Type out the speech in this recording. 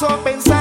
paso pensando.